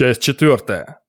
Часть четвертая.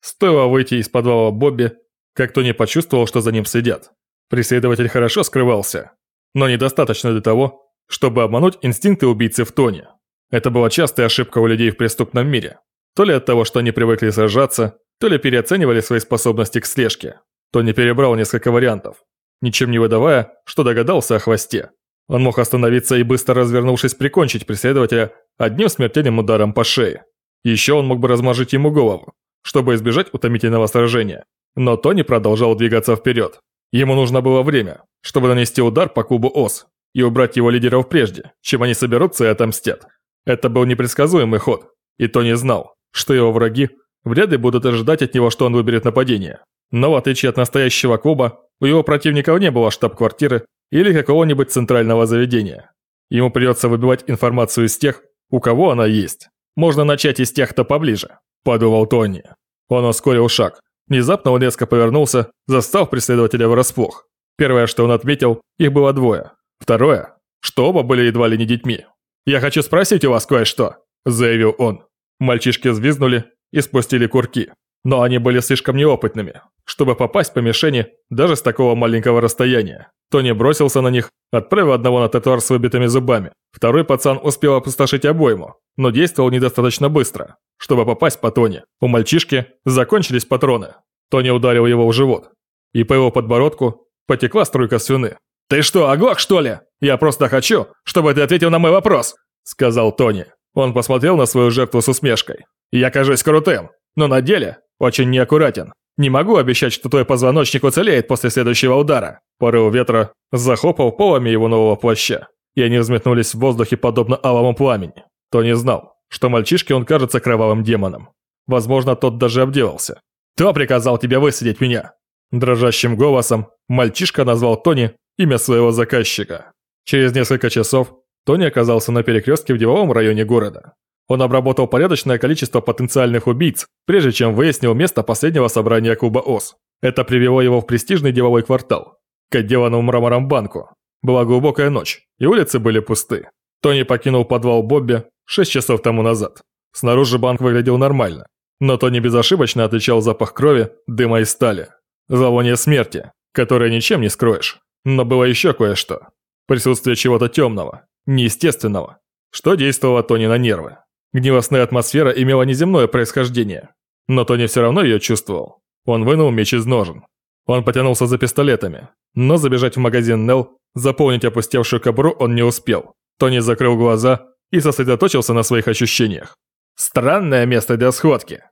Стоило выйти из подвала Бобби, как Тони почувствовал, что за ним следят. Преследователь хорошо скрывался, но недостаточно для того, чтобы обмануть инстинкты убийцы в Тони. Это была частая ошибка у людей в преступном мире. То ли от того, что они привыкли сражаться, то ли переоценивали свои способности к слежке. Тони перебрал несколько вариантов, ничем не выдавая, что догадался о хвосте. Он мог остановиться и быстро развернувшись прикончить преследователя одним смертельным ударом по шее. Еще он мог бы размажить ему голову, чтобы избежать утомительного сражения. Но Тони продолжал двигаться вперед. Ему нужно было время, чтобы нанести удар по кубу ОС и убрать его лидеров прежде, чем они соберутся и отомстят. Это был непредсказуемый ход, и Тони знал, что его враги вряд ли будут ожидать от него, что он выберет нападение. Но в отличие от настоящего клуба, у его противников не было штаб-квартиры или какого-нибудь центрального заведения. Ему придется выбивать информацию из тех, у кого она есть. Можно начать из тех, кто поближе», – подумал Тони. Он ускорил шаг. Внезапно он резко повернулся, застав преследователя врасплох. Первое, что он отметил, их было двое. Второе, что оба были едва ли не детьми. «Я хочу спросить у вас кое-что», – заявил он. Мальчишки взвизгнули и спустили курки. Но они были слишком неопытными, чтобы попасть по мишени даже с такого маленького расстояния. Тони бросился на них, отправил одного на тротуар с выбитыми зубами. Второй пацан успел опустошить обойму, но действовал недостаточно быстро, чтобы попасть по Тони. У мальчишки закончились патроны. Тони ударил его в живот, и по его подбородку потекла струйка слюны. «Ты что, оглох, что ли? Я просто хочу, чтобы ты ответил на мой вопрос», — сказал Тони. Он посмотрел на свою жертву с усмешкой. «Я кажусь крутым, но на деле очень неаккуратен. Не могу обещать, что твой позвоночник уцелеет после следующего удара. Порыв ветра захопал полами его нового плаща, и они взметнулись в воздухе подобно алому пламени. Тони знал, что мальчишке он кажется кровавым демоном. Возможно, тот даже обделался. «Кто приказал тебе высадить меня?» Дрожащим голосом мальчишка назвал Тони имя своего заказчика. Через несколько часов Тони оказался на перекрестке в деловом районе города. Он обработал порядочное количество потенциальных убийц, прежде чем выяснил место последнего собрания клуба ОС. Это привело его в престижный деловой квартал, к отделанному мрамором банку. Была глубокая ночь, и улицы были пусты. Тони покинул подвал Бобби 6 часов тому назад. Снаружи банк выглядел нормально, но Тони безошибочно отличал запах крови, дыма и стали. Зловоние смерти, которое ничем не скроешь. Но было еще кое-что. Присутствие чего-то темного, неестественного, что действовало Тони на нервы. Гнилостная атмосфера имела неземное происхождение, но Тони все равно ее чувствовал. Он вынул меч из ножен. Он потянулся за пистолетами, но забежать в магазин Нелл, заполнить опустевшую кобуру он не успел. Тони закрыл глаза и сосредоточился на своих ощущениях. «Странное место для сходки!»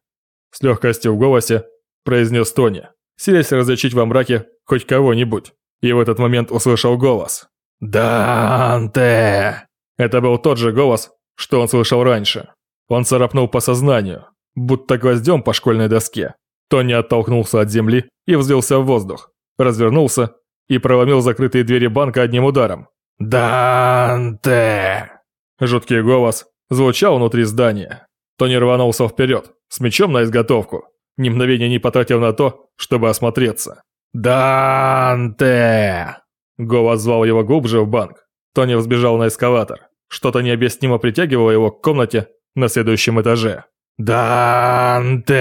С легкостью в голосе произнес Тони, силясь различить во мраке хоть кого-нибудь. И в этот момент услышал голос. «Данте!» Это был тот же голос, что он слышал раньше. Он царапнул по сознанию, будто гвоздем по школьной доске. Тони оттолкнулся от земли и взвился в воздух, развернулся и проломил закрытые двери банка одним ударом. «Данте!» Жуткий голос звучал внутри здания. Тони рванулся вперед, с мечом на изготовку, ни мгновения не потратил на то, чтобы осмотреться. «Данте!» Голос звал его глубже в банк. Тони взбежал на эскалатор. Что-то необъяснимо притягивало его к комнате на следующем этаже. «Данте!»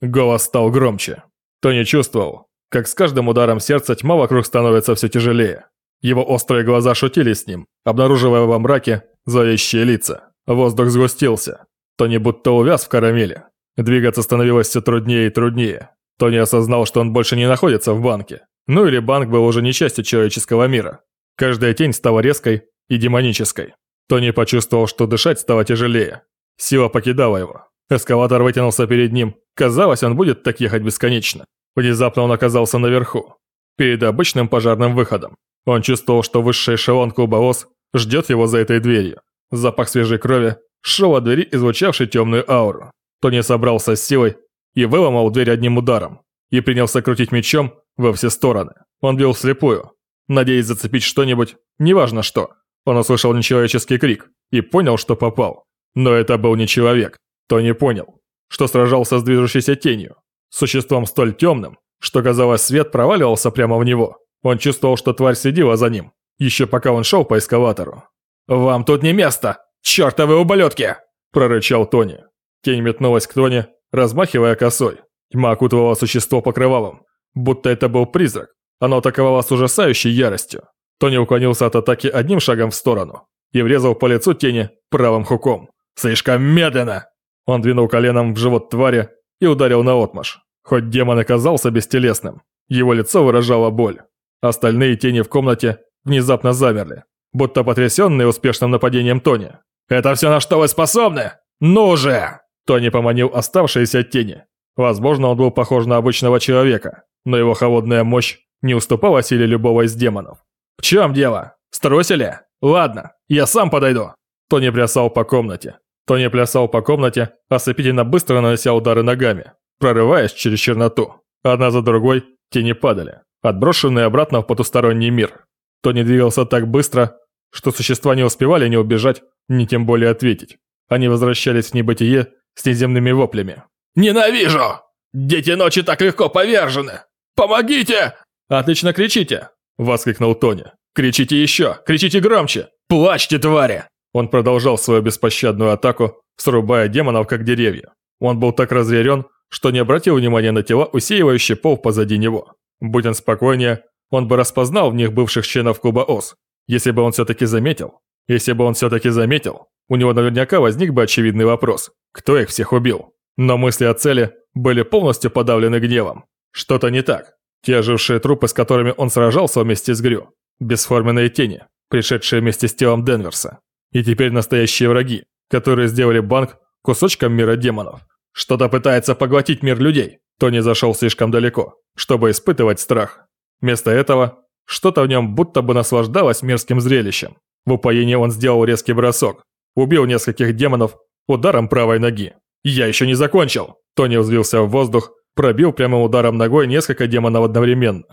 Голос стал громче. Тони чувствовал, как с каждым ударом сердца тьма вокруг становится все тяжелее. Его острые глаза шутили с ним, обнаруживая во мраке зловещие лица. Воздух сгустился. Тони будто увяз в карамели. Двигаться становилось все труднее и труднее. Тони осознал, что он больше не находится в банке. Ну или банк был уже не частью человеческого мира. Каждая тень стала резкой и демонической. Тони почувствовал, что дышать стало тяжелее. Сила покидала его. Эскалатор вытянулся перед ним. Казалось, он будет так ехать бесконечно. Внезапно он оказался наверху, перед обычным пожарным выходом. Он чувствовал, что высший эшелон клуба ОС ждет его за этой дверью. Запах свежей крови шел от двери, излучавший темную ауру. Тони собрался с силой и выломал дверь одним ударом. И принялся крутить мечом во все стороны. Он бил вслепую, надеясь зацепить что-нибудь, неважно что. Он услышал нечеловеческий крик и понял, что попал. Но это был не человек. Тони понял, что сражался с движущейся тенью, существом столь темным, что, казалось, свет проваливался прямо в него. Он чувствовал, что тварь следила за ним, еще пока он шел по эскалатору. «Вам тут не место! Чертовы ублюдки!» – прорычал Тони. Тень метнулась к Тони, размахивая косой. Тьма окутывала существо покрывалом, будто это был призрак. Оно атаковало с ужасающей яростью. Тони уклонился от атаки одним шагом в сторону и врезал по лицу тени правым хуком. «Слишком медленно!» Он двинул коленом в живот твари и ударил наотмашь. Хоть демон оказался бестелесным, его лицо выражало боль. Остальные тени в комнате внезапно замерли, будто потрясенные успешным нападением Тони. «Это все на что вы способны? Ну же!» Тони поманил оставшиеся тени. Возможно, он был похож на обычного человека, но его холодная мощь не уступала силе любого из демонов. «В чем дело? Струсили? Ладно, я сам подойду!» Тони плясал по комнате. Тони плясал по комнате, ослепительно быстро нанося удары ногами, прорываясь через черноту. Одна за другой тени падали, отброшенные обратно в потусторонний мир. Тони двигался так быстро, что существа не успевали ни убежать, ни тем более ответить. Они возвращались в небытие с неземными воплями. «Ненавижу! Дети ночи так легко повержены! Помогите!» «Отлично кричите!» – воскликнул Тони. «Кричите еще! Кричите громче! Плачьте, твари!» Он продолжал свою беспощадную атаку, срубая демонов как деревья. Он был так разъярен, что не обратил внимания на тела, усеивающие пол позади него. Будь он спокойнее, он бы распознал в них бывших членов клуба ОС. Если бы он все-таки заметил, если бы он все-таки заметил, у него наверняка возник бы очевидный вопрос, кто их всех убил. Но мысли о цели были полностью подавлены гневом. Что-то не так. Те ожившие трупы, с которыми он сражался вместе с Грю. Бесформенные тени, пришедшие вместе с телом Денверса. И теперь настоящие враги, которые сделали банк кусочком мира демонов. Что-то пытается поглотить мир людей. Тони зашел слишком далеко, чтобы испытывать страх. Вместо этого, что-то в нем будто бы наслаждалось мерзким зрелищем. В упоении он сделал резкий бросок. Убил нескольких демонов ударом правой ноги. «Я еще не закончил!» Тони взвился в воздух, пробил прямым ударом ногой несколько демонов одновременно.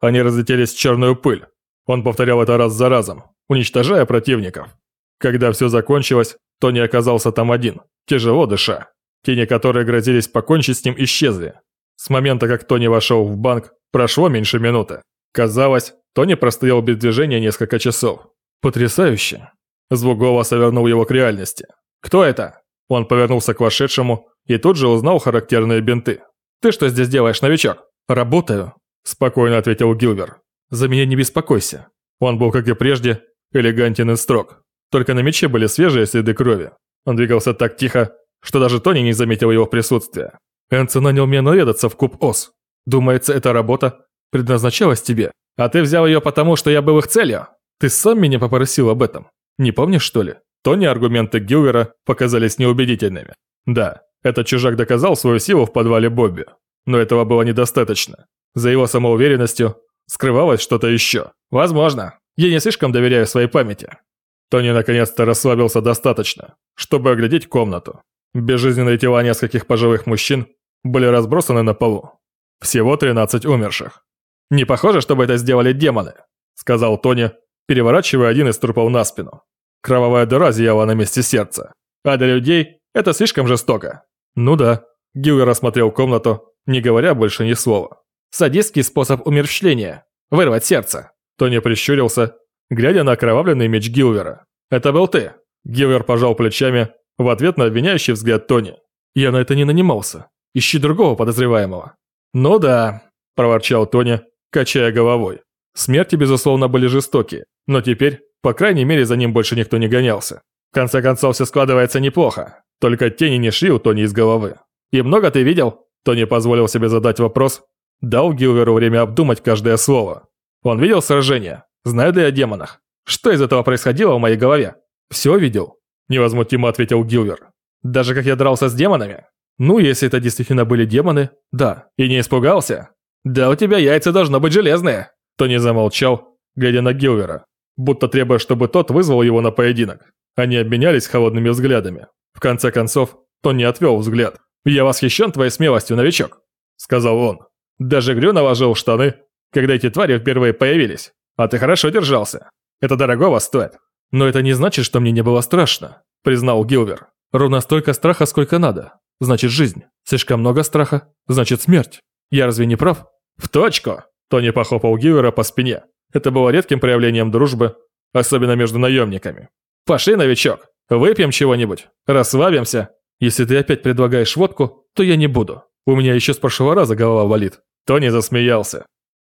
Они разлетелись в черную пыль. Он повторял это раз за разом, уничтожая противников. Когда все закончилось, Тони оказался там один, тяжело дыша. Тени, которые грозились покончить с ним, исчезли. С момента, как Тони вошел в банк, прошло меньше минуты. Казалось, Тони простоял без движения несколько часов. Потрясающе. Звук голоса вернул его к реальности. «Кто это?» Он повернулся к вошедшему и тут же узнал характерные бинты. «Ты что здесь делаешь, новичок?» «Работаю», – спокойно ответил Гилбер. «За меня не беспокойся». Он был, как и прежде, элегантен и строг. Только на мече были свежие следы крови. Он двигался так тихо, что даже Тони не заметил его присутствия. Энце нанял меня наведаться в Куб Ос. Думается, эта работа предназначалась тебе. А ты взял ее потому, что я был их целью? Ты сам меня попросил об этом. Не помнишь, что ли? Тони аргументы Гилвера показались неубедительными. Да, этот чужак доказал свою силу в подвале Бобби. Но этого было недостаточно. За его самоуверенностью скрывалось что-то еще. Возможно. Я не слишком доверяю своей памяти. Тони наконец-то расслабился достаточно, чтобы оглядеть комнату. Безжизненные тела нескольких пожилых мужчин были разбросаны на полу. Всего 13 умерших. «Не похоже, чтобы это сделали демоны», — сказал Тони, переворачивая один из трупов на спину. Кровавая дыра зияла на месте сердца. А для людей это слишком жестоко. Ну да. Гилвер осмотрел комнату, не говоря больше ни слова. Садистский способ умерщвления. Вырвать сердце. Тони прищурился, глядя на окровавленный меч Гилвера. «Это был ты». Гилвер пожал плечами в ответ на обвиняющий взгляд Тони. «Я на это не нанимался. Ищи другого подозреваемого». «Ну да», – проворчал Тони, качая головой. Смерти, безусловно, были жестокие, но теперь, по крайней мере, за ним больше никто не гонялся. Конце концов, все складывается неплохо, только тени не шли у Тони из головы. «И много ты видел?» Тони позволил себе задать вопрос, дал Гилверу время обдумать каждое слово. Он видел сражение, знает ли о демонах. Что из этого происходило в моей голове? «Все видел», – невозмутимо ответил Гилвер. «Даже как я дрался с демонами?» «Ну, если это действительно были демоны, да. И не испугался?» «Да у тебя яйца должно быть железные!» Тони замолчал, глядя на Гилвера, будто требуя, чтобы тот вызвал его на поединок. Они обменялись холодными взглядами. В конце концов, Тони отвел взгляд. «Я восхищен твоей смелостью, новичок», — сказал он. «Даже Грю наложил штаны, когда эти твари впервые появились. А ты хорошо держался. Это дорогого стоит». «Но это не значит, что мне не было страшно», — признал Гилвер. «Ровно столько страха, сколько надо. Значит, жизнь. Слишком много страха, значит, смерть. Я разве не прав?» «В точку!» Тони похлопал Гивера по спине. Это было редким проявлением дружбы, особенно между наемниками. «Пошли, новичок, выпьем чего-нибудь, расслабимся Если ты опять предлагаешь водку, то я не буду. У меня еще с прошлого раза голова болит». Тони засмеялся.